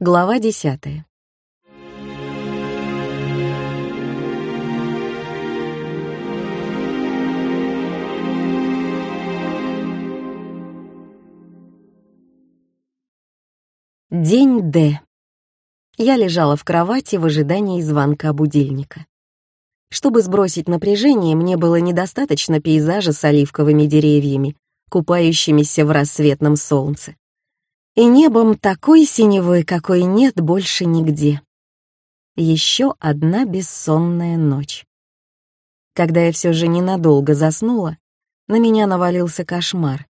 Глава десятая. День Д. Я лежала в кровати в ожидании звонка будильника. Чтобы сбросить напряжение, мне было недостаточно пейзажа с оливковыми деревьями, купающимися в рассветном солнце и небом такой синевой, какой нет больше нигде. Еще одна бессонная ночь. Когда я все же ненадолго заснула, на меня навалился кошмар,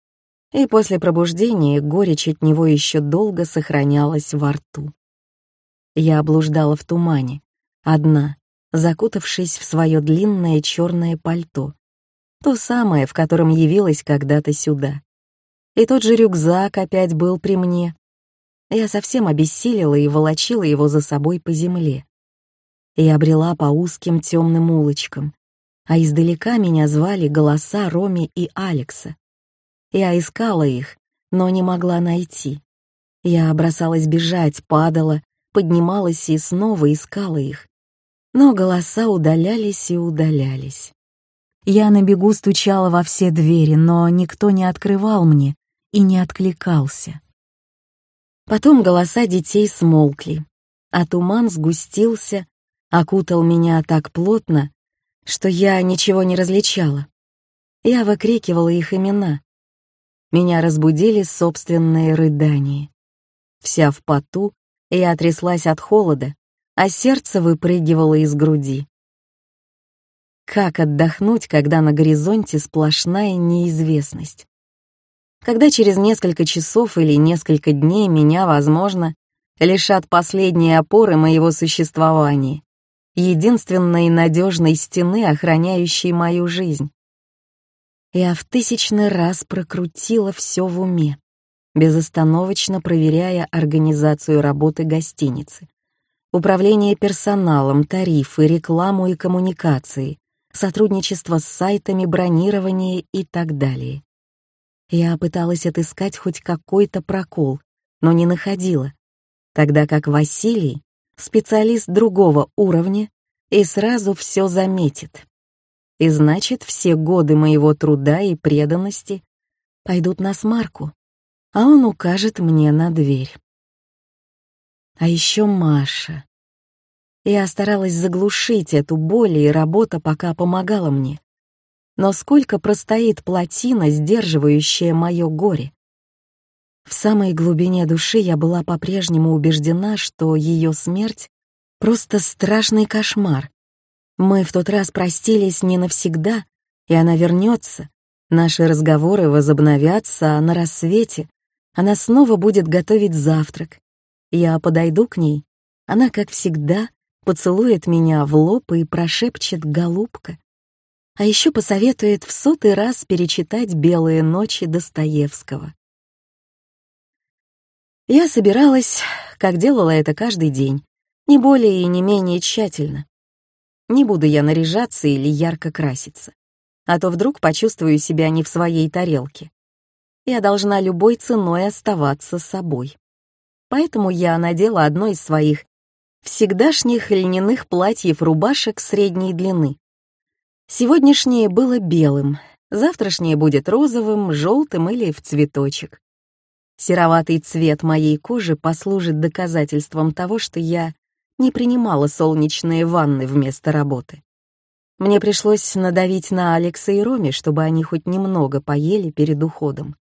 и после пробуждения горечь от него еще долго сохранялась во рту. Я облуждала в тумане, одна, закутавшись в свое длинное черное пальто, то самое, в котором явилась когда-то сюда. И тот же рюкзак опять был при мне. Я совсем обессилила и волочила его за собой по земле. И обрела по узким темным улочкам, а издалека меня звали голоса Роми и Алекса. Я искала их, но не могла найти. Я бросалась бежать, падала, поднималась и снова искала их. Но голоса удалялись и удалялись. Я на бегу стучала во все двери, но никто не открывал мне, и не откликался. Потом голоса детей смолкли, а туман сгустился, окутал меня так плотно, что я ничего не различала. Я выкрикивала их имена. Меня разбудили собственные рыдания. Вся в поту, я тряслась от холода, а сердце выпрыгивало из груди. Как отдохнуть, когда на горизонте сплошная неизвестность? Когда через несколько часов или несколько дней меня, возможно, лишат последней опоры моего существования, единственной надежной стены, охраняющей мою жизнь. Я в тысячный раз прокрутила все в уме, безостановочно проверяя организацию работы гостиницы, управление персоналом, тарифы, рекламу и коммуникации, сотрудничество с сайтами, бронирование и так далее. Я пыталась отыскать хоть какой-то прокол, но не находила, тогда как Василий — специалист другого уровня и сразу все заметит. И значит, все годы моего труда и преданности пойдут на смарку, а он укажет мне на дверь. А еще Маша. Я старалась заглушить эту боль, и работа пока помогала мне. Но сколько простоит плотина, сдерживающая мое горе? В самой глубине души я была по-прежнему убеждена, что ее смерть — просто страшный кошмар. Мы в тот раз простились не навсегда, и она вернется. Наши разговоры возобновятся, а на рассвете она снова будет готовить завтрак. Я подойду к ней, она, как всегда, поцелует меня в лоб и прошепчет «голубка» а еще посоветует в сотый раз перечитать «Белые ночи» Достоевского. Я собиралась, как делала это каждый день, не более и не менее тщательно. Не буду я наряжаться или ярко краситься, а то вдруг почувствую себя не в своей тарелке. Я должна любой ценой оставаться собой. Поэтому я надела одно из своих всегдашних льняных платьев-рубашек средней длины, Сегодняшнее было белым, завтрашнее будет розовым, желтым или в цветочек. Сероватый цвет моей кожи послужит доказательством того, что я не принимала солнечные ванны вместо работы. Мне пришлось надавить на Алекса и Роме, чтобы они хоть немного поели перед уходом.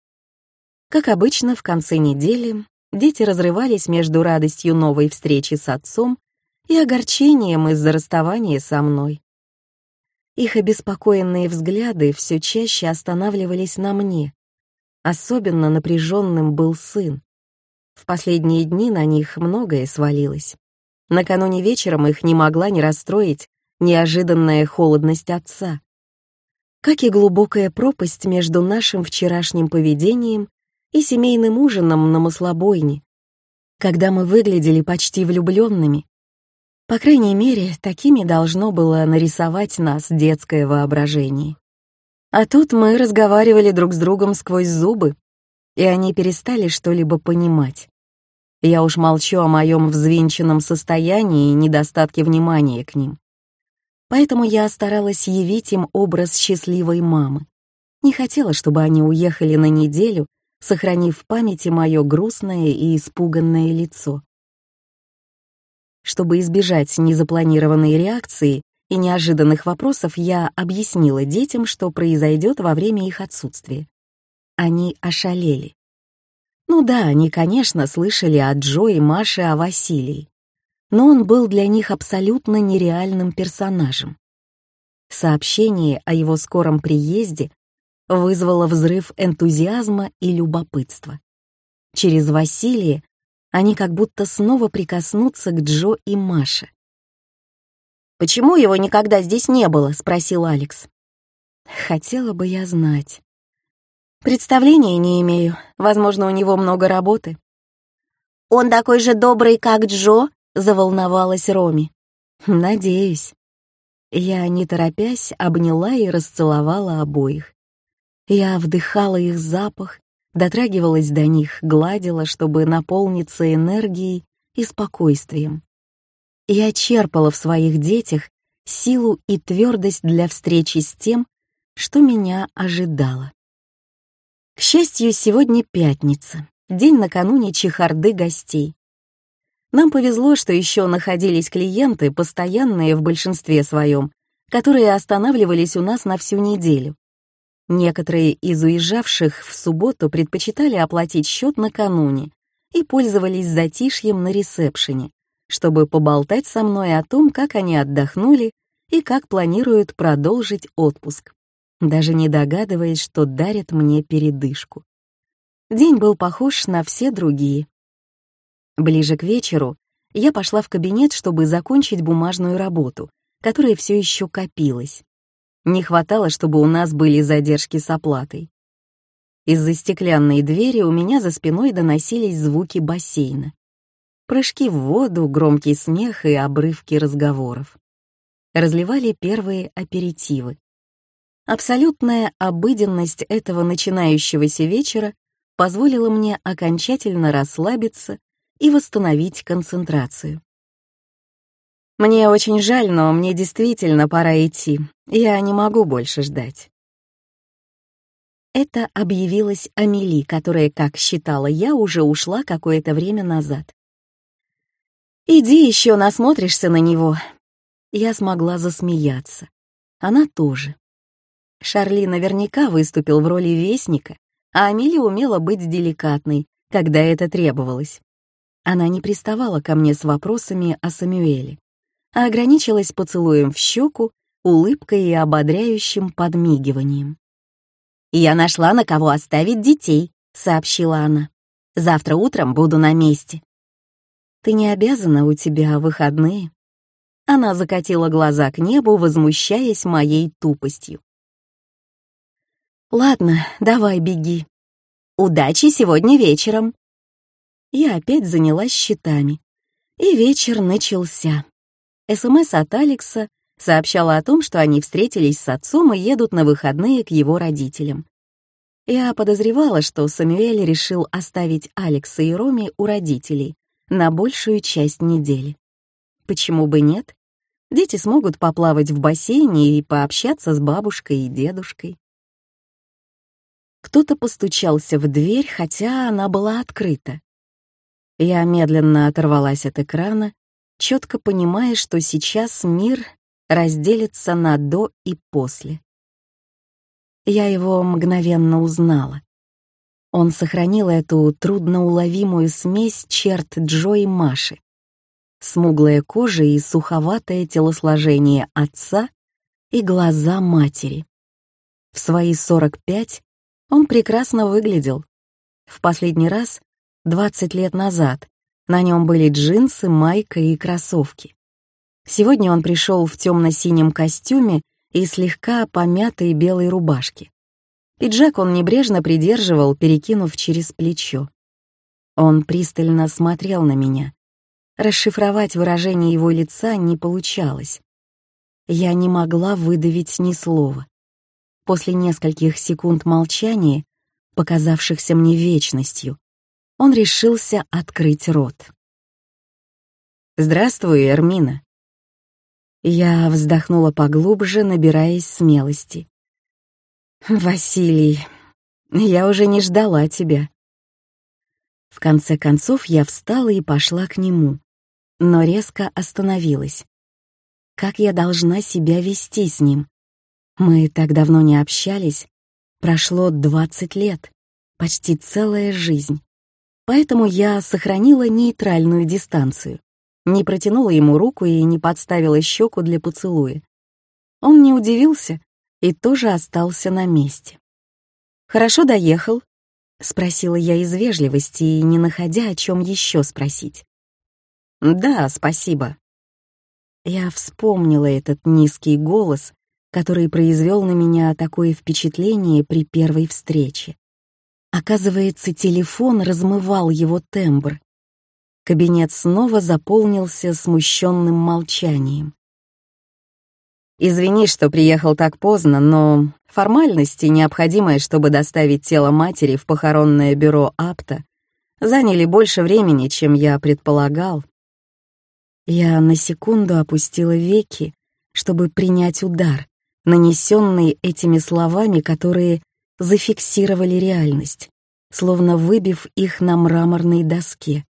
Как обычно, в конце недели дети разрывались между радостью новой встречи с отцом и огорчением из-за расставания со мной. Их обеспокоенные взгляды все чаще останавливались на мне. Особенно напряженным был сын. В последние дни на них многое свалилось. Накануне вечером их не могла не расстроить неожиданная холодность отца. Как и глубокая пропасть между нашим вчерашним поведением и семейным ужином на маслобойне, когда мы выглядели почти влюбленными, по крайней мере, такими должно было нарисовать нас детское воображение. А тут мы разговаривали друг с другом сквозь зубы, и они перестали что-либо понимать. Я уж молчу о моем взвинченном состоянии и недостатке внимания к ним. Поэтому я старалась явить им образ счастливой мамы. Не хотела, чтобы они уехали на неделю, сохранив в памяти мое грустное и испуганное лицо. Чтобы избежать незапланированной реакции и неожиданных вопросов, я объяснила детям, что произойдет во время их отсутствия. Они ошалели. Ну да, они, конечно, слышали от Джо и Маши о Василии, но он был для них абсолютно нереальным персонажем. Сообщение о его скором приезде вызвало взрыв энтузиазма и любопытства. Через Василия они как будто снова прикоснутся к Джо и Маше. «Почему его никогда здесь не было?» — спросил Алекс. «Хотела бы я знать». «Представления не имею. Возможно, у него много работы». «Он такой же добрый, как Джо?» — заволновалась Роми. «Надеюсь». Я, не торопясь, обняла и расцеловала обоих. Я вдыхала их запах, дотрагивалась до них, гладила, чтобы наполниться энергией и спокойствием. Я черпала в своих детях силу и твердость для встречи с тем, что меня ожидало. К счастью, сегодня пятница, день накануне чехарды гостей. Нам повезло, что еще находились клиенты, постоянные в большинстве своем, которые останавливались у нас на всю неделю. Некоторые из уезжавших в субботу предпочитали оплатить счет накануне и пользовались затишьем на ресепшене, чтобы поболтать со мной о том, как они отдохнули и как планируют продолжить отпуск, даже не догадываясь, что дарят мне передышку. День был похож на все другие. Ближе к вечеру я пошла в кабинет, чтобы закончить бумажную работу, которая все еще копилась. Не хватало, чтобы у нас были задержки с оплатой. Из-за стеклянной двери у меня за спиной доносились звуки бассейна. Прыжки в воду, громкий смех и обрывки разговоров. Разливали первые аперитивы. Абсолютная обыденность этого начинающегося вечера позволила мне окончательно расслабиться и восстановить концентрацию. Мне очень жаль, но мне действительно пора идти. Я не могу больше ждать. Это объявилась Амели, которая, как считала я, уже ушла какое-то время назад. «Иди еще насмотришься на него». Я смогла засмеяться. Она тоже. Шарли наверняка выступил в роли вестника, а Амели умела быть деликатной, когда это требовалось. Она не приставала ко мне с вопросами о Самюэле а ограничилась поцелуем в щеку, улыбкой и ободряющим подмигиванием. «Я нашла, на кого оставить детей», — сообщила она. «Завтра утром буду на месте». «Ты не обязана, у тебя выходные». Она закатила глаза к небу, возмущаясь моей тупостью. «Ладно, давай беги. Удачи сегодня вечером». Я опять занялась счетами, и вечер начался. СМС от Алекса сообщала о том, что они встретились с отцом и едут на выходные к его родителям. Я подозревала, что Самюэль решил оставить Алекса и Роми у родителей на большую часть недели. Почему бы нет? Дети смогут поплавать в бассейне и пообщаться с бабушкой и дедушкой. Кто-то постучался в дверь, хотя она была открыта. Я медленно оторвалась от экрана четко понимая, что сейчас мир разделится на «до» и «после». Я его мгновенно узнала. Он сохранил эту трудноуловимую смесь черт Джо и Маши. Смуглая кожа и суховатое телосложение отца и глаза матери. В свои 45 он прекрасно выглядел. В последний раз, 20 лет назад, на нем были джинсы, майка и кроссовки. Сегодня он пришел в темно-синем костюме и слегка помятой белой рубашке. Пиджак он небрежно придерживал, перекинув через плечо. Он пристально смотрел на меня. Расшифровать выражение его лица не получалось. Я не могла выдавить ни слова. После нескольких секунд молчания, показавшихся мне вечностью, он решился открыть рот. «Здравствуй, Эрмина». Я вздохнула поглубже, набираясь смелости. «Василий, я уже не ждала тебя». В конце концов я встала и пошла к нему, но резко остановилась. Как я должна себя вести с ним? Мы так давно не общались, прошло двадцать лет, почти целая жизнь. Поэтому я сохранила нейтральную дистанцию не протянула ему руку и не подставила щеку для поцелуя. Он не удивился и тоже остался на месте. «Хорошо доехал?» — спросила я из вежливости и не находя, о чем еще спросить. «Да, спасибо». Я вспомнила этот низкий голос, который произвел на меня такое впечатление при первой встрече. Оказывается, телефон размывал его тембр, Кабинет снова заполнился смущенным молчанием. «Извини, что приехал так поздно, но формальности, необходимые, чтобы доставить тело матери в похоронное бюро АПТа, заняли больше времени, чем я предполагал». Я на секунду опустила веки, чтобы принять удар, нанесенный этими словами, которые зафиксировали реальность, словно выбив их на мраморной доске.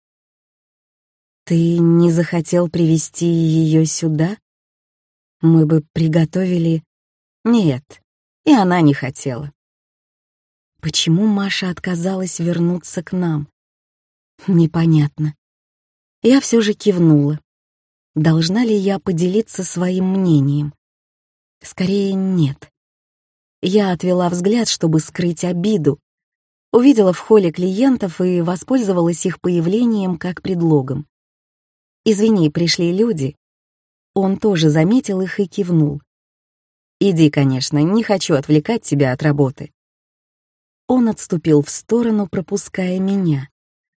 «Ты не захотел привести ее сюда? Мы бы приготовили...» «Нет, и она не хотела». Почему Маша отказалась вернуться к нам? Непонятно. Я все же кивнула. Должна ли я поделиться своим мнением? Скорее, нет. Я отвела взгляд, чтобы скрыть обиду. Увидела в холле клиентов и воспользовалась их появлением как предлогом. «Извини, пришли люди». Он тоже заметил их и кивнул. «Иди, конечно, не хочу отвлекать тебя от работы». Он отступил в сторону, пропуская меня,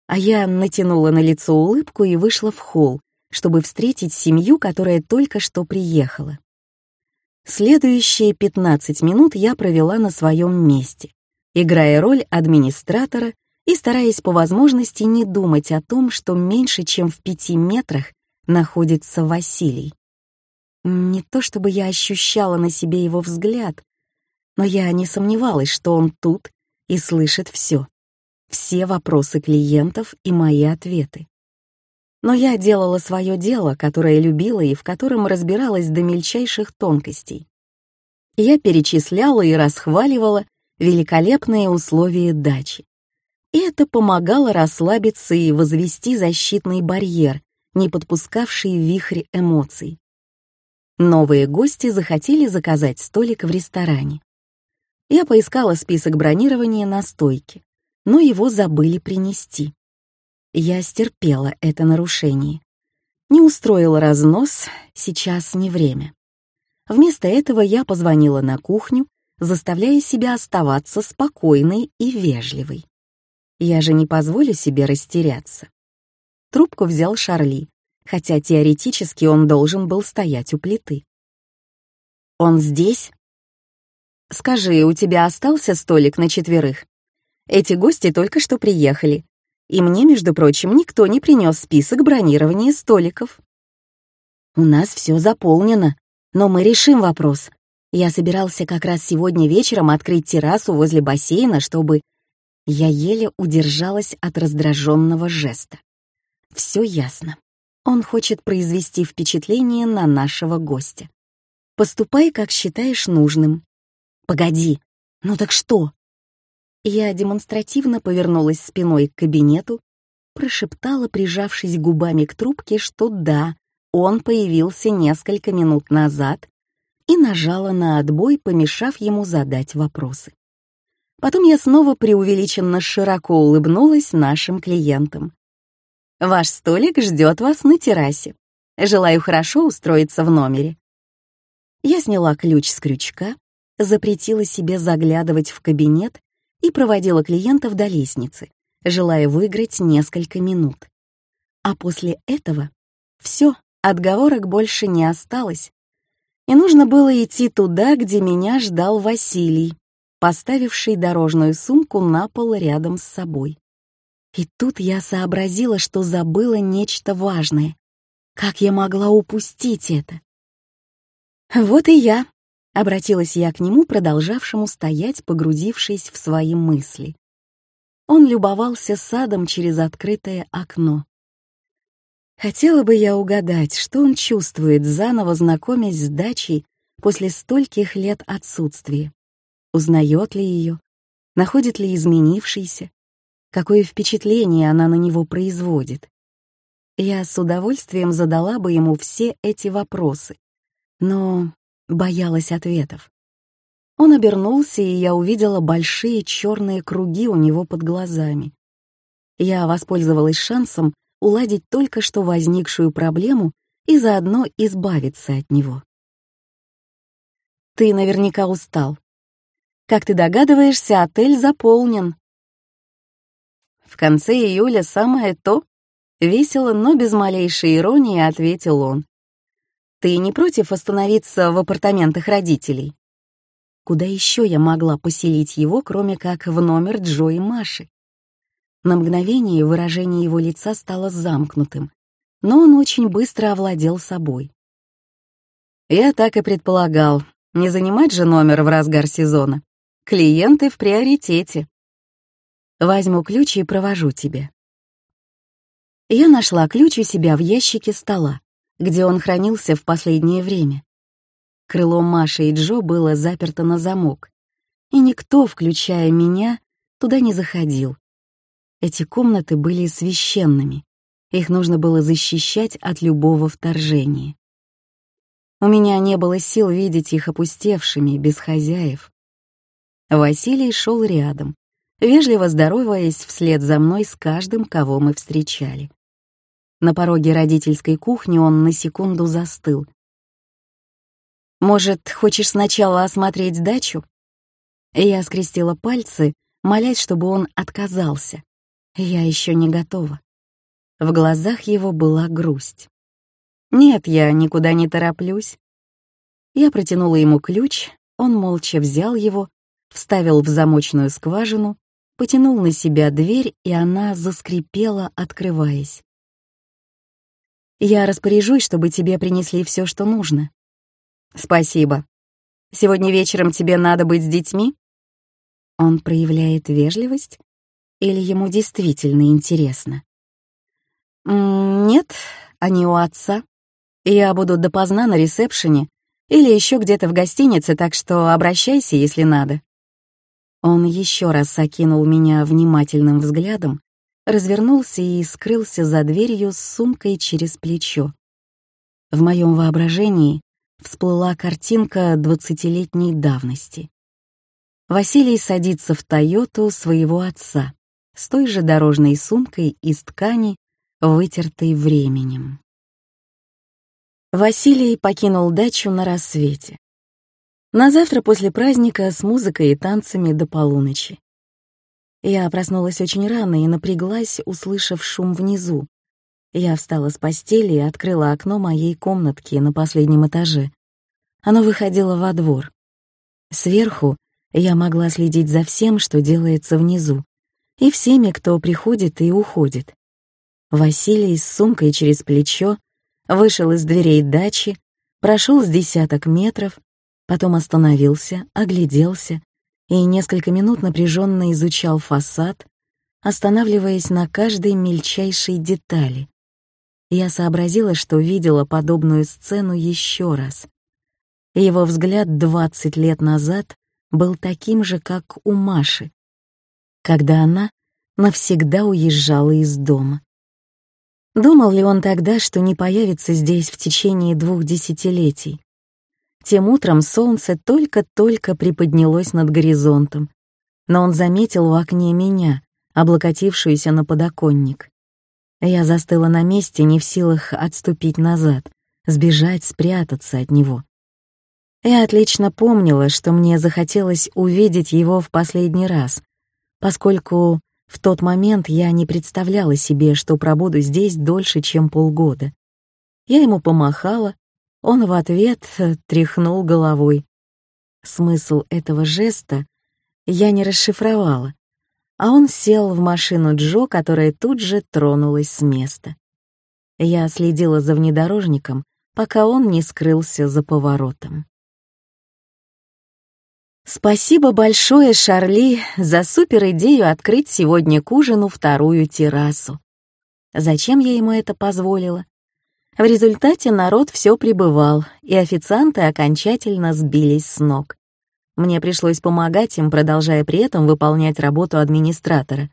а я натянула на лицо улыбку и вышла в холл, чтобы встретить семью, которая только что приехала. Следующие 15 минут я провела на своем месте, играя роль администратора и стараясь по возможности не думать о том, что меньше чем в пяти метрах находится Василий. Не то чтобы я ощущала на себе его взгляд, но я не сомневалась, что он тут и слышит все. Все вопросы клиентов и мои ответы. Но я делала свое дело, которое любила и в котором разбиралась до мельчайших тонкостей. Я перечисляла и расхваливала великолепные условия дачи, и это помогало расслабиться и возвести защитный барьер, не подпускавший вихрь эмоций. Новые гости захотели заказать столик в ресторане. Я поискала список бронирования на стойке, но его забыли принести. Я стерпела это нарушение. Не устроила разнос, сейчас не время. Вместо этого я позвонила на кухню, заставляя себя оставаться спокойной и вежливой. Я же не позволю себе растеряться. Трубку взял Шарли, хотя теоретически он должен был стоять у плиты. «Он здесь?» «Скажи, у тебя остался столик на четверых? Эти гости только что приехали, и мне, между прочим, никто не принес список бронирования столиков». «У нас все заполнено, но мы решим вопрос. Я собирался как раз сегодня вечером открыть террасу возле бассейна, чтобы я еле удержалась от раздраженного жеста. Все ясно. Он хочет произвести впечатление на нашего гостя. Поступай, как считаешь нужным. Погоди, ну так что? Я демонстративно повернулась спиной к кабинету, прошептала, прижавшись губами к трубке, что да, он появился несколько минут назад и нажала на отбой, помешав ему задать вопросы. Потом я снова преувеличенно широко улыбнулась нашим клиентам. «Ваш столик ждет вас на террасе. Желаю хорошо устроиться в номере». Я сняла ключ с крючка, запретила себе заглядывать в кабинет и проводила клиентов до лестницы, желая выиграть несколько минут. А после этого все, отговорок больше не осталось, и нужно было идти туда, где меня ждал Василий, поставивший дорожную сумку на пол рядом с собой. И тут я сообразила, что забыла нечто важное. Как я могла упустить это? «Вот и я», — обратилась я к нему, продолжавшему стоять, погрузившись в свои мысли. Он любовался садом через открытое окно. Хотела бы я угадать, что он чувствует, заново знакомясь с дачей после стольких лет отсутствия. Узнает ли ее? Находит ли изменившейся? Какое впечатление она на него производит? Я с удовольствием задала бы ему все эти вопросы, но боялась ответов. Он обернулся, и я увидела большие черные круги у него под глазами. Я воспользовалась шансом уладить только что возникшую проблему и заодно избавиться от него. «Ты наверняка устал. Как ты догадываешься, отель заполнен». В конце июля самое то, Весело, но без малейшей иронии ответил он. «Ты не против остановиться в апартаментах родителей?» Куда еще я могла поселить его, кроме как в номер Джо и Маши? На мгновение выражение его лица стало замкнутым, но он очень быстро овладел собой. Я так и предполагал, не занимать же номер в разгар сезона. Клиенты в приоритете. Возьму ключ и провожу тебя. Я нашла ключ у себя в ящике стола, где он хранился в последнее время. Крыло Маши и Джо было заперто на замок, и никто, включая меня, туда не заходил. Эти комнаты были священными, их нужно было защищать от любого вторжения. У меня не было сил видеть их опустевшими, без хозяев. Василий шел рядом, вежливо здороваясь вслед за мной с каждым, кого мы встречали. На пороге родительской кухни он на секунду застыл. «Может, хочешь сначала осмотреть дачу?» Я скрестила пальцы, молясь, чтобы он отказался. Я еще не готова. В глазах его была грусть. «Нет, я никуда не тороплюсь». Я протянула ему ключ, он молча взял его, вставил в замочную скважину, потянул на себя дверь, и она заскрипела, открываясь. Я распоряжусь, чтобы тебе принесли все, что нужно. Спасибо. Сегодня вечером тебе надо быть с детьми? Он проявляет вежливость? Или ему действительно интересно? Нет, они у отца. Я буду допоздна на ресепшене или еще где-то в гостинице, так что обращайся, если надо. Он еще раз окинул меня внимательным взглядом, развернулся и скрылся за дверью с сумкой через плечо. В моем воображении всплыла картинка двадцатилетней давности. Василий садится в «Тойоту» своего отца с той же дорожной сумкой из ткани, вытертой временем. Василий покинул дачу на рассвете. На завтра после праздника с музыкой и танцами до полуночи. Я проснулась очень рано и напряглась, услышав шум внизу. Я встала с постели и открыла окно моей комнатки на последнем этаже. Оно выходило во двор. Сверху я могла следить за всем, что делается внизу, и всеми, кто приходит и уходит. Василий с сумкой через плечо вышел из дверей дачи, прошел с десяток метров, потом остановился, огляделся и несколько минут напряженно изучал фасад, останавливаясь на каждой мельчайшей детали. Я сообразила, что видела подобную сцену еще раз. Его взгляд 20 лет назад был таким же, как у Маши, когда она навсегда уезжала из дома. Думал ли он тогда, что не появится здесь в течение двух десятилетий? Тем утром солнце только-только приподнялось над горизонтом, но он заметил в окне меня, облокотившуюся на подоконник. Я застыла на месте, не в силах отступить назад, сбежать, спрятаться от него. Я отлично помнила, что мне захотелось увидеть его в последний раз, поскольку в тот момент я не представляла себе, что пробуду здесь дольше, чем полгода. Я ему помахала, он в ответ тряхнул головой. Смысл этого жеста я не расшифровала, а он сел в машину Джо, которая тут же тронулась с места. Я следила за внедорожником, пока он не скрылся за поворотом. Спасибо большое, Шарли, за супер идею открыть сегодня к ужину вторую террасу. Зачем я ему это позволила? В результате народ все прибывал, и официанты окончательно сбились с ног. Мне пришлось помогать им, продолжая при этом выполнять работу администратора.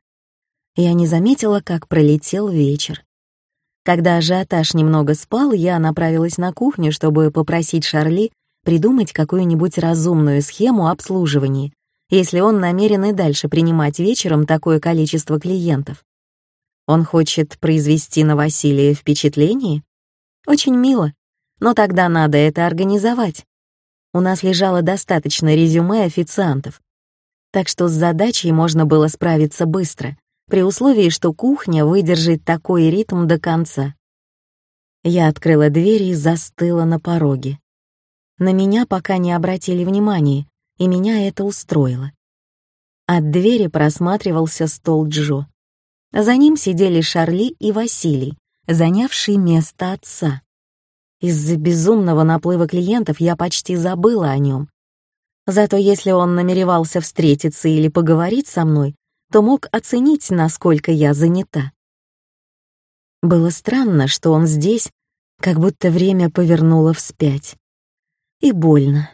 Я не заметила, как пролетел вечер. Когда ажиотаж немного спал, я направилась на кухню, чтобы попросить Шарли придумать какую-нибудь разумную схему обслуживания, если он намерен и дальше принимать вечером такое количество клиентов. Он хочет произвести на Василия впечатление? Очень мило, но тогда надо это организовать. У нас лежало достаточно резюме официантов, так что с задачей можно было справиться быстро, при условии, что кухня выдержит такой ритм до конца. Я открыла дверь и застыла на пороге. На меня пока не обратили внимания, и меня это устроило. От двери просматривался стол Джо. За ним сидели Шарли и Василий, занявшие место отца. Из-за безумного наплыва клиентов я почти забыла о нем. Зато если он намеревался встретиться или поговорить со мной, то мог оценить, насколько я занята. Было странно, что он здесь, как будто время повернуло вспять. И больно.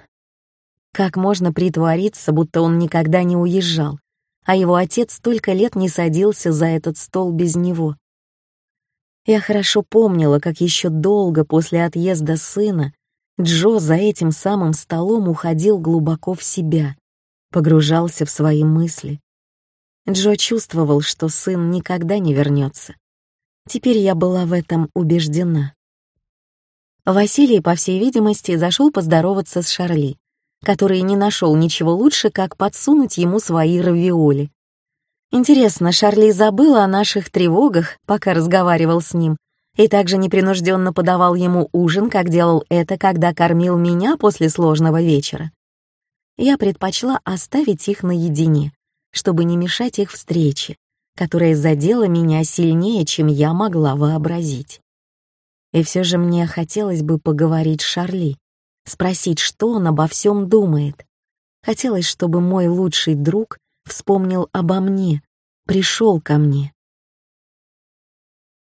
Как можно притвориться, будто он никогда не уезжал, а его отец столько лет не садился за этот стол без него? Я хорошо помнила, как еще долго после отъезда сына Джо за этим самым столом уходил глубоко в себя, погружался в свои мысли. Джо чувствовал, что сын никогда не вернется. Теперь я была в этом убеждена. Василий, по всей видимости, зашел поздороваться с Шарли, который не нашел ничего лучше, как подсунуть ему свои равиоли. Интересно, Шарли забыла о наших тревогах, пока разговаривал с ним, и также непринужденно подавал ему ужин, как делал это, когда кормил меня после сложного вечера. Я предпочла оставить их наедине, чтобы не мешать их встрече, которая задела меня сильнее, чем я могла вообразить. И все же мне хотелось бы поговорить с Шарли, спросить, что он обо всем думает. Хотелось, чтобы мой лучший друг вспомнил обо мне, пришел ко мне.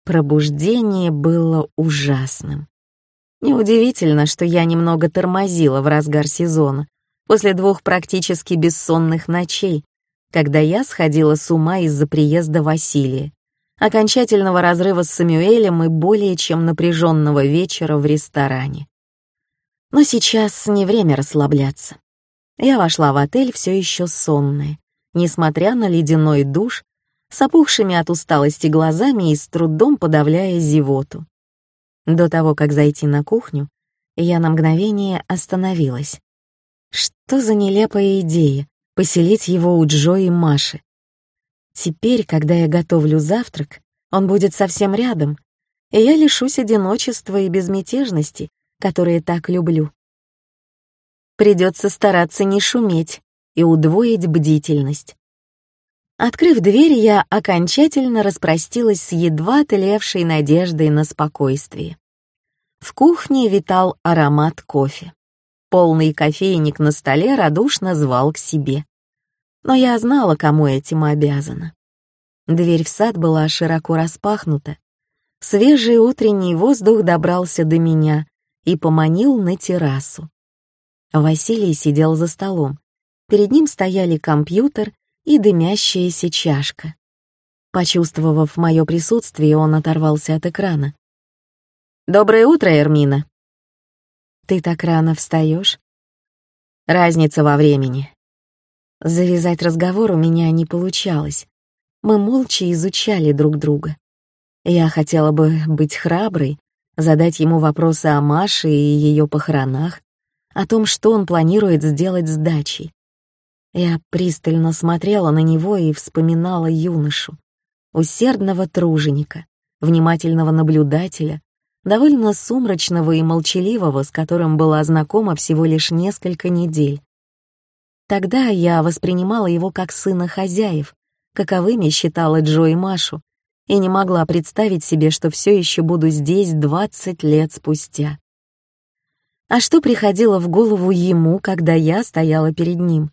Пробуждение было ужасным. Неудивительно, что я немного тормозила в разгар сезона, после двух практически бессонных ночей, когда я сходила с ума из-за приезда Василия, окончательного разрыва с Самюэлем и более чем напряженного вечера в ресторане. Но сейчас не время расслабляться. Я вошла в отель все еще сонная, несмотря на ледяной душ, с опухшими от усталости глазами и с трудом подавляя зевоту. До того, как зайти на кухню, я на мгновение остановилась. Что за нелепая идея — поселить его у Джо и Маши? Теперь, когда я готовлю завтрак, он будет совсем рядом, и я лишусь одиночества и безмятежности, которые так люблю. Придется стараться не шуметь, и удвоить бдительность. Открыв дверь, я окончательно распростилась с едва тлевшей надеждой на спокойствие. В кухне витал аромат кофе. Полный кофейник на столе радушно звал к себе. Но я знала, кому этим обязана. Дверь в сад была широко распахнута. Свежий утренний воздух добрался до меня и поманил на террасу. Василий сидел за столом, Перед ним стояли компьютер и дымящаяся чашка. Почувствовав мое присутствие, он оторвался от экрана. «Доброе утро, Эрмина!» «Ты так рано встаешь? «Разница во времени». Завязать разговор у меня не получалось. Мы молча изучали друг друга. Я хотела бы быть храброй, задать ему вопросы о Маше и ее похоронах, о том, что он планирует сделать с дачей. Я пристально смотрела на него и вспоминала юношу, усердного труженика, внимательного наблюдателя, довольно сумрачного и молчаливого, с которым была знакома всего лишь несколько недель. Тогда я воспринимала его как сына хозяев, каковыми считала Джо и Машу, и не могла представить себе, что все еще буду здесь 20 лет спустя. А что приходило в голову ему, когда я стояла перед ним?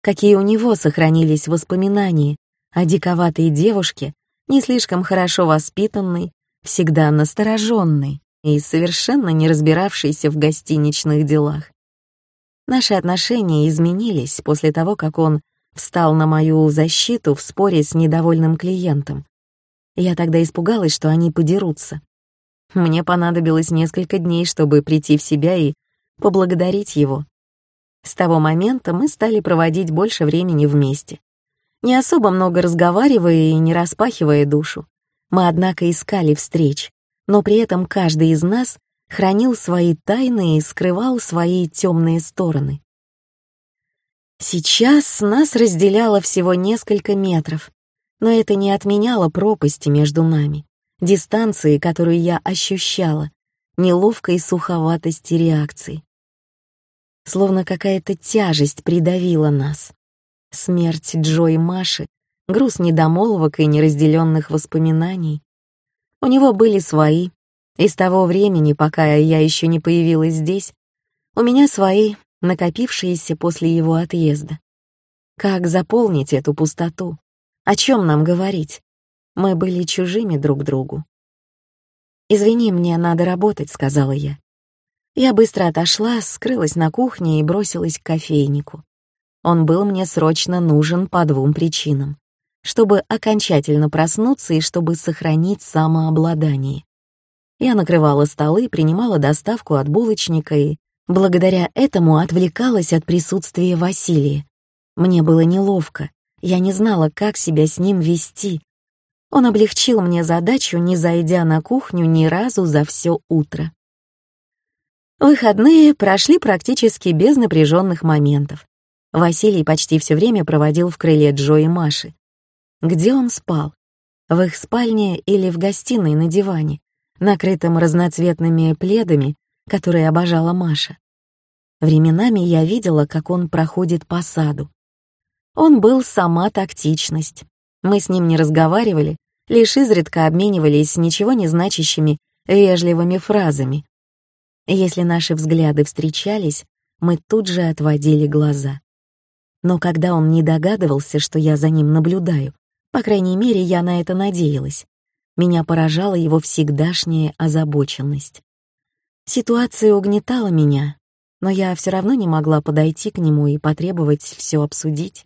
Какие у него сохранились воспоминания о диковатой девушке, не слишком хорошо воспитанной, всегда настороженной и совершенно не разбиравшейся в гостиничных делах. Наши отношения изменились после того, как он встал на мою защиту в споре с недовольным клиентом. Я тогда испугалась, что они подерутся. Мне понадобилось несколько дней, чтобы прийти в себя и поблагодарить его. С того момента мы стали проводить больше времени вместе. Не особо много разговаривая и не распахивая душу. Мы, однако, искали встреч, но при этом каждый из нас хранил свои тайны и скрывал свои темные стороны. Сейчас нас разделяло всего несколько метров, но это не отменяло пропасти между нами, дистанции, которую я ощущала, неловкой суховатости реакции. Словно какая-то тяжесть придавила нас. Смерть Джо и Маши, груз недомолвок и неразделенных воспоминаний. У него были свои, и с того времени, пока я еще не появилась здесь, у меня свои, накопившиеся после его отъезда. Как заполнить эту пустоту? О чем нам говорить? Мы были чужими друг другу. «Извини, мне надо работать», — сказала я. Я быстро отошла, скрылась на кухне и бросилась к кофейнику. Он был мне срочно нужен по двум причинам. Чтобы окончательно проснуться и чтобы сохранить самообладание. Я накрывала столы, принимала доставку от булочника и, благодаря этому, отвлекалась от присутствия Василия. Мне было неловко, я не знала, как себя с ним вести. Он облегчил мне задачу, не зайдя на кухню ни разу за все утро. Выходные прошли практически без напряженных моментов. Василий почти все время проводил в крыле Джо и Маши. Где он спал? В их спальне или в гостиной на диване? накрытым разноцветными пледами, которые обожала Маша. Временами я видела, как он проходит по саду. Он был сама тактичность. Мы с ним не разговаривали, лишь изредка обменивались ничего не значащими вежливыми фразами. Если наши взгляды встречались, мы тут же отводили глаза. Но когда он не догадывался, что я за ним наблюдаю, по крайней мере, я на это надеялась, меня поражала его всегдашняя озабоченность. Ситуация угнетала меня, но я все равно не могла подойти к нему и потребовать все обсудить.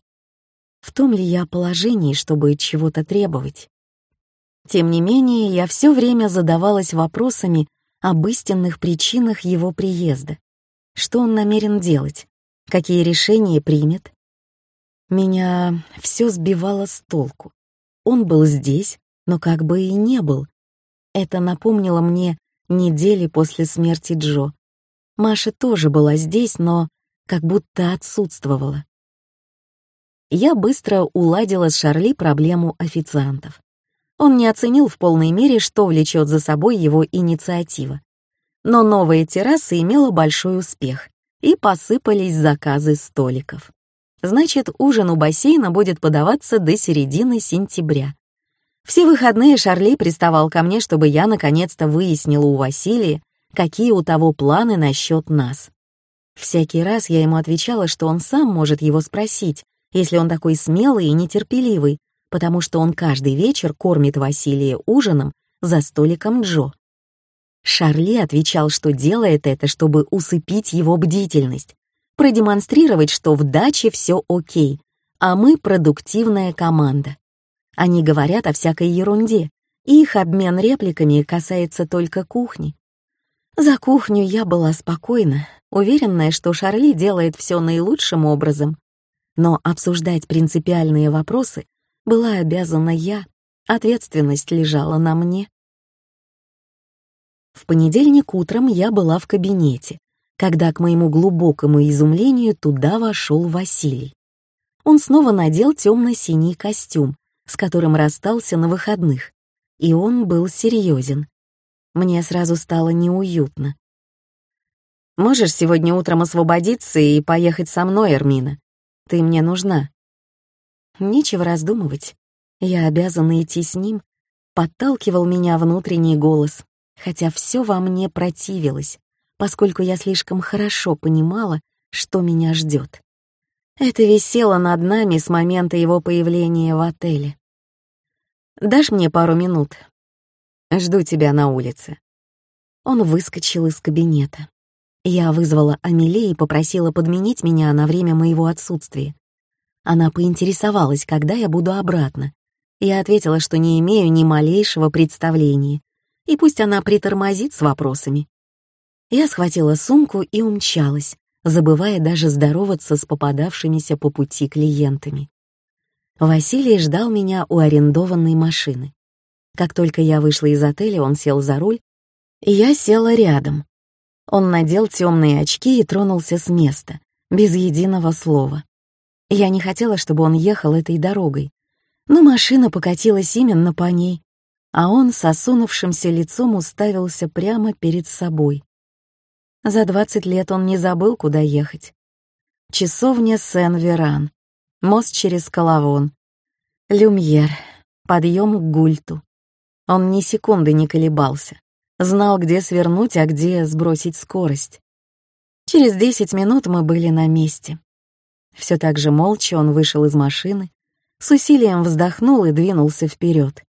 В том ли я положении, чтобы чего-то требовать? Тем не менее, я все время задавалась вопросами об истинных причинах его приезда. Что он намерен делать? Какие решения примет? Меня все сбивало с толку. Он был здесь, но как бы и не был. Это напомнило мне недели после смерти Джо. Маша тоже была здесь, но как будто отсутствовала. Я быстро уладила с Шарли проблему официантов. Он не оценил в полной мере, что влечет за собой его инициатива. Но новая терраса имела большой успех, и посыпались заказы столиков. Значит, ужин у бассейна будет подаваться до середины сентября. Все выходные Шарли приставал ко мне, чтобы я наконец-то выяснила у Василия, какие у того планы насчет нас. Всякий раз я ему отвечала, что он сам может его спросить, если он такой смелый и нетерпеливый, потому что он каждый вечер кормит Василия ужином за столиком Джо. Шарли отвечал, что делает это, чтобы усыпить его бдительность, продемонстрировать, что в даче все окей, а мы продуктивная команда. Они говорят о всякой ерунде, и их обмен репликами касается только кухни. За кухню я была спокойна, уверенная, что Шарли делает все наилучшим образом. Но обсуждать принципиальные вопросы была обязана я, ответственность лежала на мне. В понедельник утром я была в кабинете, когда, к моему глубокому изумлению, туда вошел Василий. Он снова надел темно-синий костюм, с которым расстался на выходных, и он был серьезен. Мне сразу стало неуютно. «Можешь сегодня утром освободиться и поехать со мной, Эрмина? Ты мне нужна». Нечего раздумывать. Я обязана идти с ним, подталкивал меня внутренний голос, хотя все во мне противилось, поскольку я слишком хорошо понимала, что меня ждет. Это висело над нами с момента его появления в отеле. «Дашь мне пару минут?» «Жду тебя на улице». Он выскочил из кабинета. Я вызвала Амели и попросила подменить меня на время моего отсутствия. Она поинтересовалась, когда я буду обратно. Я ответила, что не имею ни малейшего представления, и пусть она притормозит с вопросами. Я схватила сумку и умчалась, забывая даже здороваться с попадавшимися по пути клиентами. Василий ждал меня у арендованной машины. Как только я вышла из отеля, он сел за руль, и я села рядом. Он надел темные очки и тронулся с места, без единого слова. Я не хотела, чтобы он ехал этой дорогой, но машина покатилась именно по ней, а он с осунувшимся лицом уставился прямо перед собой. За двадцать лет он не забыл, куда ехать. Часовня Сен-Веран, мост через Коловон, Люмьер, подъем к Гульту. Он ни секунды не колебался, знал, где свернуть, а где сбросить скорость. Через десять минут мы были на месте. Все так же молча он вышел из машины, с усилием вздохнул и двинулся вперед.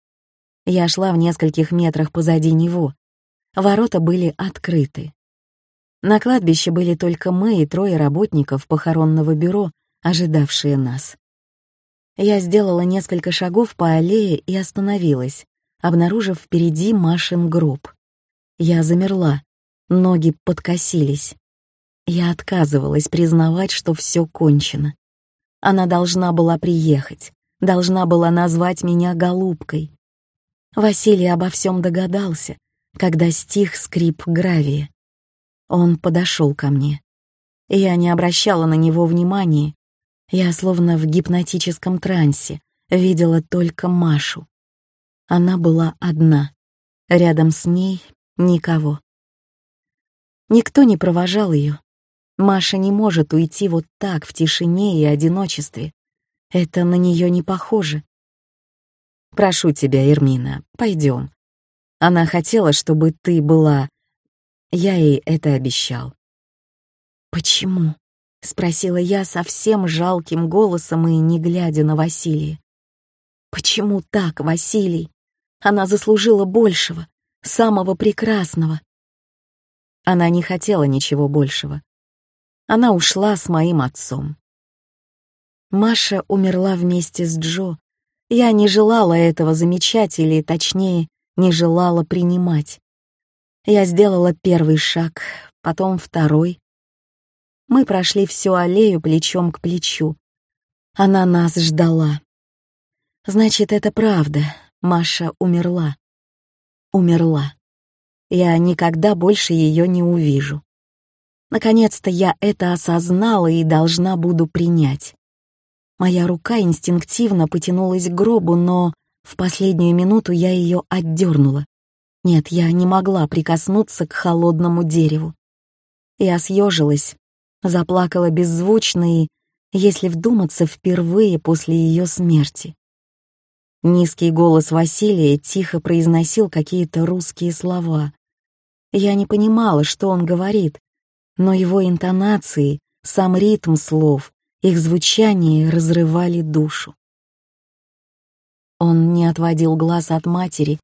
Я шла в нескольких метрах позади него. Ворота были открыты. На кладбище были только мы и трое работников похоронного бюро, ожидавшие нас. Я сделала несколько шагов по аллее и остановилась, обнаружив впереди Машин гроб. Я замерла, ноги подкосились. Я отказывалась признавать, что все кончено. Она должна была приехать, должна была назвать меня голубкой. Василий обо всем догадался, когда стих скрип гравия. Он подошел ко мне. Я не обращала на него внимания. Я словно в гипнотическом трансе видела только Машу. Она была одна. Рядом с ней никого. Никто не провожал ее. Маша не может уйти вот так, в тишине и одиночестве. Это на нее не похоже. «Прошу тебя, Эрмина, пойдем. Она хотела, чтобы ты была я ей это обещал. «Почему?» — спросила я совсем жалким голосом и не глядя на Василия. «Почему так, Василий? Она заслужила большего, самого прекрасного». Она не хотела ничего большего. Она ушла с моим отцом. Маша умерла вместе с Джо. Я не желала этого замечать, или, точнее, не желала принимать. Я сделала первый шаг, потом второй. Мы прошли всю аллею плечом к плечу. Она нас ждала. Значит, это правда. Маша умерла. Умерла. Я никогда больше ее не увижу. Наконец-то я это осознала и должна буду принять. Моя рука инстинктивно потянулась к гробу, но в последнюю минуту я ее отдернула. Нет, я не могла прикоснуться к холодному дереву. Я съежилась, заплакала беззвучно и, если вдуматься, впервые после ее смерти. Низкий голос Василия тихо произносил какие-то русские слова. Я не понимала, что он говорит, но его интонации, сам ритм слов, их звучание разрывали душу. Он не отводил глаз от матери,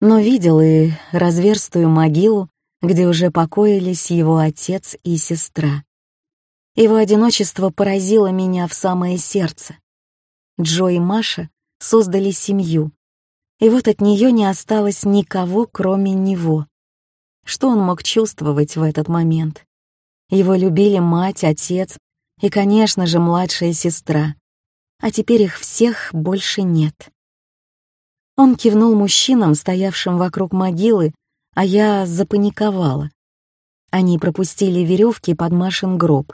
но видел и разверстую могилу, где уже покоились его отец и сестра. Его одиночество поразило меня в самое сердце. Джо и Маша создали семью, и вот от нее не осталось никого, кроме него. Что он мог чувствовать в этот момент? Его любили мать, отец и, конечно же, младшая сестра. А теперь их всех больше нет. Он кивнул мужчинам, стоявшим вокруг могилы, а я запаниковала. Они пропустили веревки под Машин гроб.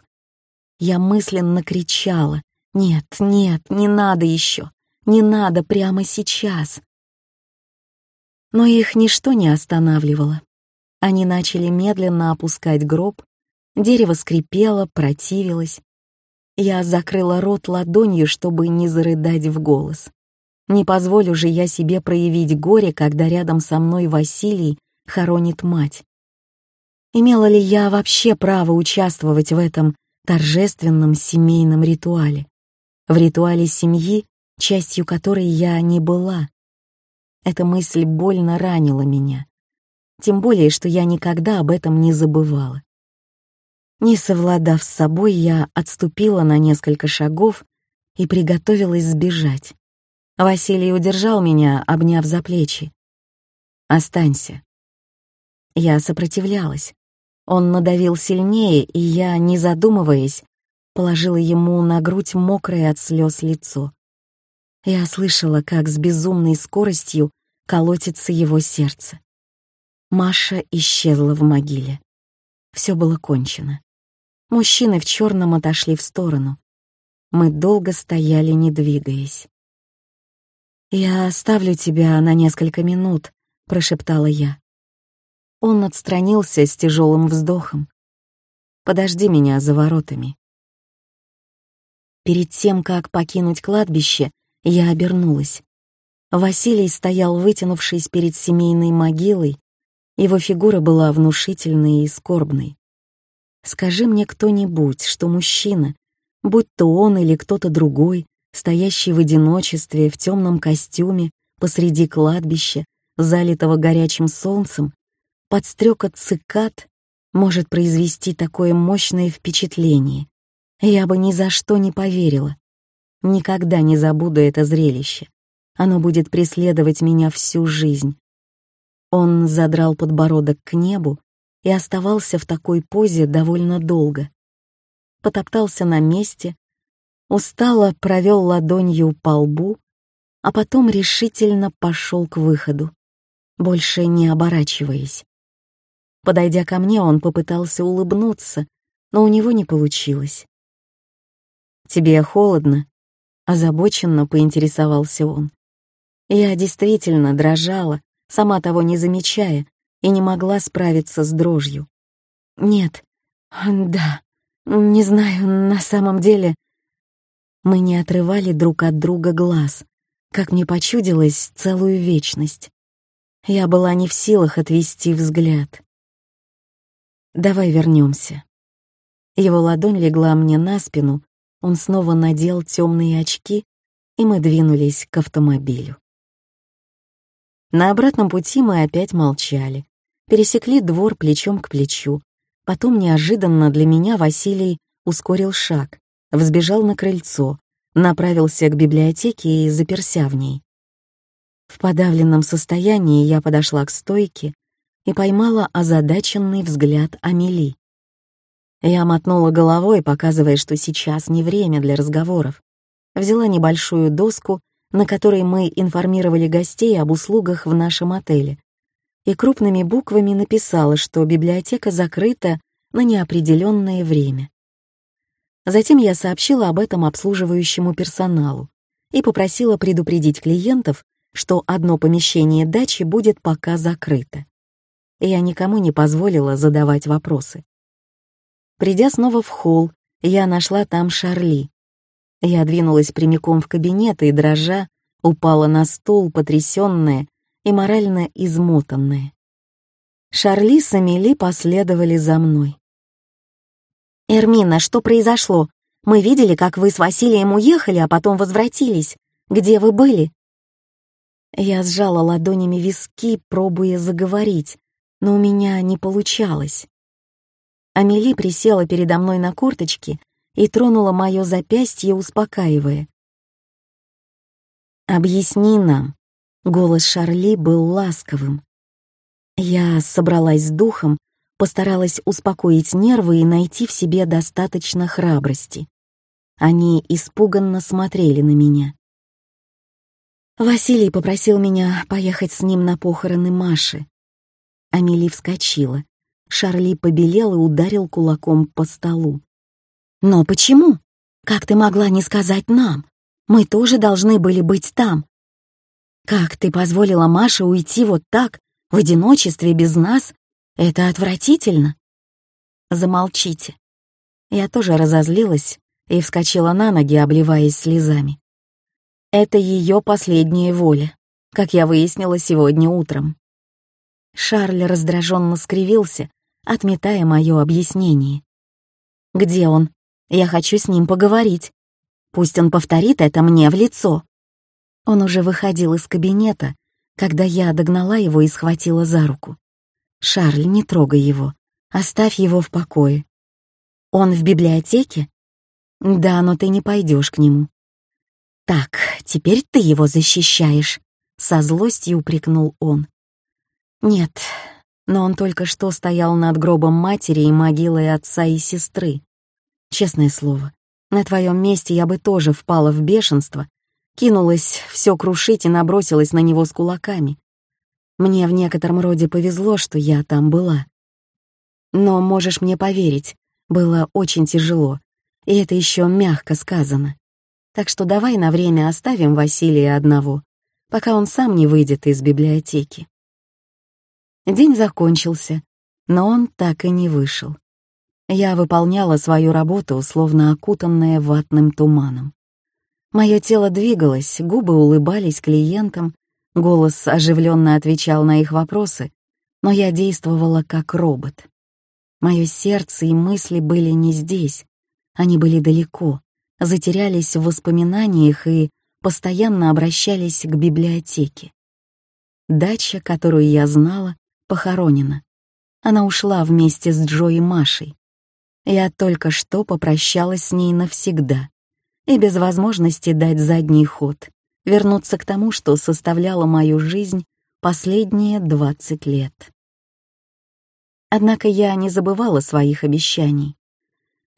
Я мысленно кричала «Нет, нет, не надо еще, не надо прямо сейчас». Но их ничто не останавливало. Они начали медленно опускать гроб, дерево скрипело, противилось. Я закрыла рот ладонью, чтобы не зарыдать в голос. Не позволю же я себе проявить горе, когда рядом со мной Василий хоронит мать. Имела ли я вообще право участвовать в этом торжественном семейном ритуале? В ритуале семьи, частью которой я не была. Эта мысль больно ранила меня. Тем более, что я никогда об этом не забывала. Не совладав с собой, я отступила на несколько шагов и приготовилась сбежать. Василий удержал меня, обняв за плечи. «Останься». Я сопротивлялась. Он надавил сильнее, и я, не задумываясь, положила ему на грудь мокрое от слез лицо. Я слышала, как с безумной скоростью колотится его сердце. Маша исчезла в могиле. Все было кончено. Мужчины в черном отошли в сторону. Мы долго стояли, не двигаясь. «Я оставлю тебя на несколько минут», — прошептала я. Он отстранился с тяжелым вздохом. «Подожди меня за воротами». Перед тем, как покинуть кладбище, я обернулась. Василий стоял, вытянувшись перед семейной могилой. Его фигура была внушительной и скорбной. Скажи мне кто-нибудь, что мужчина, будь то он или кто-то другой, стоящий в одиночестве в темном костюме посреди кладбища, залитого горячим солнцем, под стрекот цикад может произвести такое мощное впечатление. Я бы ни за что не поверила. Никогда не забуду это зрелище. Оно будет преследовать меня всю жизнь. Он задрал подбородок к небу и оставался в такой позе довольно долго. Потоптался на месте, устало провел ладонью по лбу, а потом решительно пошел к выходу, больше не оборачиваясь. Подойдя ко мне, он попытался улыбнуться, но у него не получилось. «Тебе холодно?» — озабоченно поинтересовался он. Я действительно дрожала, сама того не замечая, и не могла справиться с дрожью. «Нет, да, не знаю, на самом деле...» Мы не отрывали друг от друга глаз, как мне почудилось целую вечность. Я была не в силах отвести взгляд. «Давай вернемся. Его ладонь легла мне на спину, он снова надел темные очки, и мы двинулись к автомобилю. На обратном пути мы опять молчали, пересекли двор плечом к плечу. Потом неожиданно для меня Василий ускорил шаг, взбежал на крыльцо, направился к библиотеке и заперся в ней. В подавленном состоянии я подошла к стойке и поймала озадаченный взгляд Амели. Я мотнула головой, показывая, что сейчас не время для разговоров. Взяла небольшую доску, на которой мы информировали гостей об услугах в нашем отеле, и крупными буквами написала, что библиотека закрыта на неопределенное время. Затем я сообщила об этом обслуживающему персоналу и попросила предупредить клиентов, что одно помещение дачи будет пока закрыто. Я никому не позволила задавать вопросы. Придя снова в холл, я нашла там Шарли. Я двинулась прямиком в кабинет и, дрожа, упала на стул, потрясённая и морально измотанная. Шарли с Амели последовали за мной. «Эрмина, что произошло? Мы видели, как вы с Василием уехали, а потом возвратились. Где вы были?» Я сжала ладонями виски, пробуя заговорить, но у меня не получалось. Амели присела передо мной на корточки и тронула мое запястье, успокаивая. «Объясни нам». Голос Шарли был ласковым. Я собралась с духом, постаралась успокоить нервы и найти в себе достаточно храбрости. Они испуганно смотрели на меня. Василий попросил меня поехать с ним на похороны Маши. Амели вскочила. Шарли побелел и ударил кулаком по столу. «Но почему? Как ты могла не сказать нам? Мы тоже должны были быть там. Как ты позволила Маше уйти вот так, в одиночестве, без нас? Это отвратительно!» «Замолчите». Я тоже разозлилась и вскочила на ноги, обливаясь слезами. Это ее последняя воля, как я выяснила сегодня утром. Шарль раздраженно скривился, отметая мое объяснение. «Где он? Я хочу с ним поговорить. Пусть он повторит это мне в лицо». Он уже выходил из кабинета, когда я догнала его и схватила за руку. «Шарль, не трогай его. Оставь его в покое». «Он в библиотеке?» «Да, но ты не пойдешь к нему». «Так, теперь ты его защищаешь», — со злостью упрекнул он. «Нет, но он только что стоял над гробом матери и могилой отца и сестры. Честное слово, на твоем месте я бы тоже впала в бешенство, кинулась все крушить и набросилась на него с кулаками. Мне в некотором роде повезло, что я там была. Но можешь мне поверить, было очень тяжело, и это еще мягко сказано. Так что давай на время оставим Василия одного, пока он сам не выйдет из библиотеки. День закончился, но он так и не вышел. Я выполняла свою работу, словно окутанная ватным туманом. Мое тело двигалось, губы улыбались клиентам, голос оживленно отвечал на их вопросы, но я действовала как робот. Мое сердце и мысли были не здесь, они были далеко, затерялись в воспоминаниях и постоянно обращались к библиотеке. Дача, которую я знала, похоронена. Она ушла вместе с Джо и Машей. Я только что попрощалась с ней навсегда и без возможности дать задний ход, вернуться к тому, что составляло мою жизнь последние 20 лет. Однако я не забывала своих обещаний.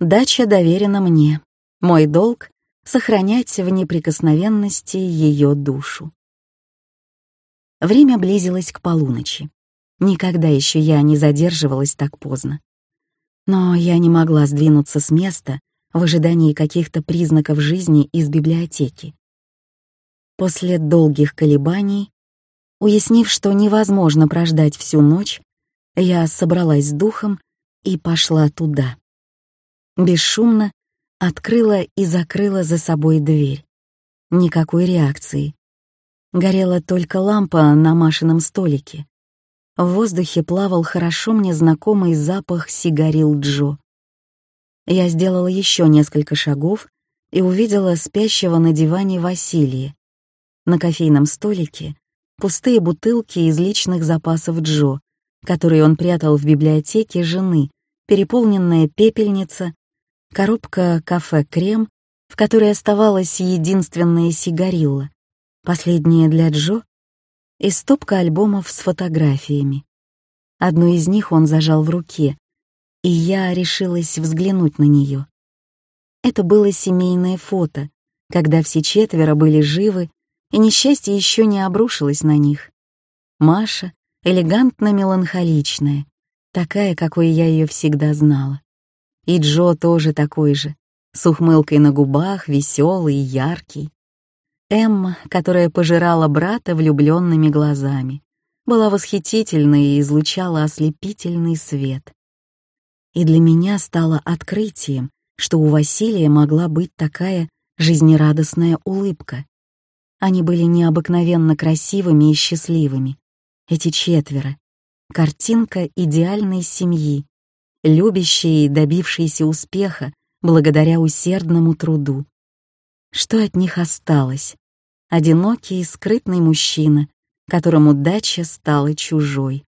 Дача доверена мне. Мой долг — сохранять в неприкосновенности ее душу. Время близилось к полуночи. Никогда еще я не задерживалась так поздно. Но я не могла сдвинуться с места в ожидании каких-то признаков жизни из библиотеки. После долгих колебаний, уяснив, что невозможно прождать всю ночь, я собралась с духом и пошла туда. Бесшумно открыла и закрыла за собой дверь. Никакой реакции. Горела только лампа на Машином столике. В воздухе плавал хорошо мне знакомый запах сигарил Джо. Я сделала еще несколько шагов и увидела спящего на диване Василия. На кофейном столике пустые бутылки из личных запасов Джо, которые он прятал в библиотеке жены, переполненная пепельница, коробка кафе-крем, в которой оставалась единственная сигарилла, последняя для Джо и стопка альбомов с фотографиями. Одну из них он зажал в руке, и я решилась взглянуть на нее. Это было семейное фото, когда все четверо были живы, и несчастье еще не обрушилось на них. Маша, элегантно-меланхоличная, такая, какой я ее всегда знала. И Джо тоже такой же, с ухмылкой на губах, веселый, яркий. Эмма, которая пожирала брата влюбленными глазами, была восхитительной и излучала ослепительный свет. И для меня стало открытием, что у Василия могла быть такая жизнерадостная улыбка. Они были необыкновенно красивыми и счастливыми. Эти четверо. Картинка идеальной семьи, любящей и добившейся успеха благодаря усердному труду. Что от них осталось? Одинокий и скрытный мужчина, которому дача стала чужой.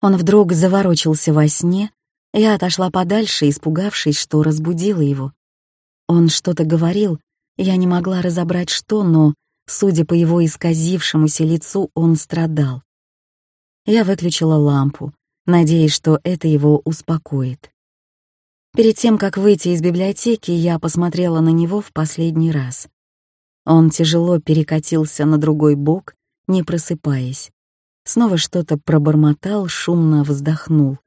Он вдруг заворочился во сне, я отошла подальше, испугавшись, что разбудила его. Он что-то говорил, я не могла разобрать что, но, судя по его исказившемуся лицу, он страдал. Я выключила лампу, надеясь, что это его успокоит. Перед тем, как выйти из библиотеки, я посмотрела на него в последний раз. Он тяжело перекатился на другой бок, не просыпаясь. Снова что-то пробормотал, шумно вздохнул.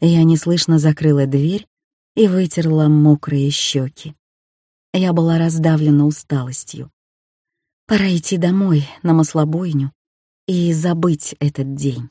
Я неслышно закрыла дверь и вытерла мокрые щеки. Я была раздавлена усталостью. Пора идти домой, на маслобойню, и забыть этот день.